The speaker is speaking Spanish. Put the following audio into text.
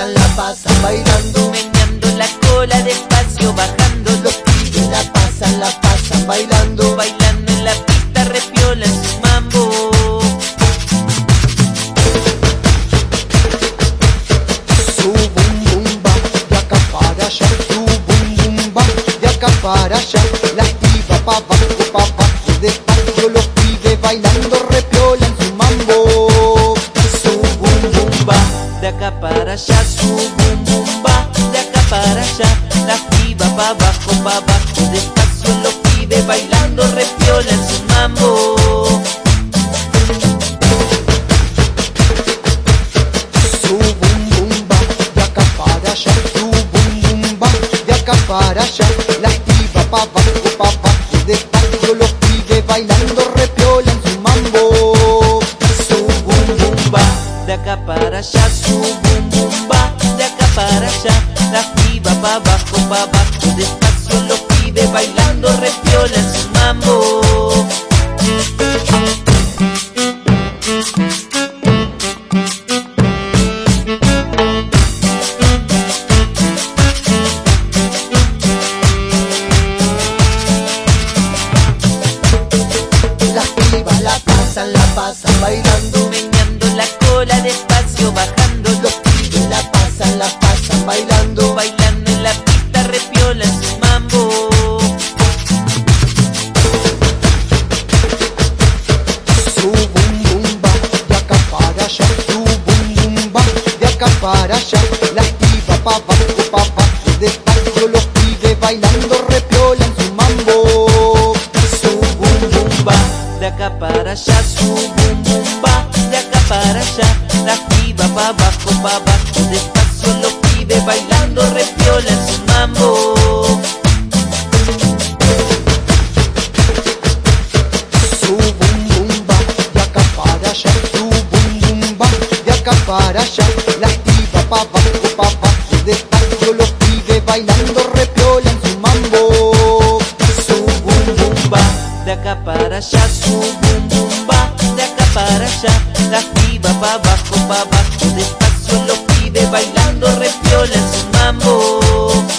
pasan, la pasan bailando, meneando la cola despacio, bajando los pibes la pasan, la pasan bailando, bailando en la pista, repiola en su mambo. Su bum bum va de acá para allá, su bum bum va de acá para allá, la piba pa' abajo, pa' la piba pa' abajo, pa' abajo, despacio los pibes bailando, repiola en su mambo. Su bum bum va de acá para allá, su bum bum va de acá para pa' abajo, pa' abajo, abajo, pa' abajo, despacio los pibes bailando, repiola en su mambo. Las pibas la pasan, la pasan bailando, para allá, las pibas pa' abajo, pa' despacio los pibes bailando, repiolan su mambo. Su bum bum va de acá para allá, su bum bum va, de acá para allá, la piba pa' abajo, pa' despacio los pibes bailando, repiola en su mambo. Para allá, de acá para allá, su bum bum va, de acá para allá, la piba pa' abajo, pa' abajo, despacio los pibes bailando, repiola en su mambo.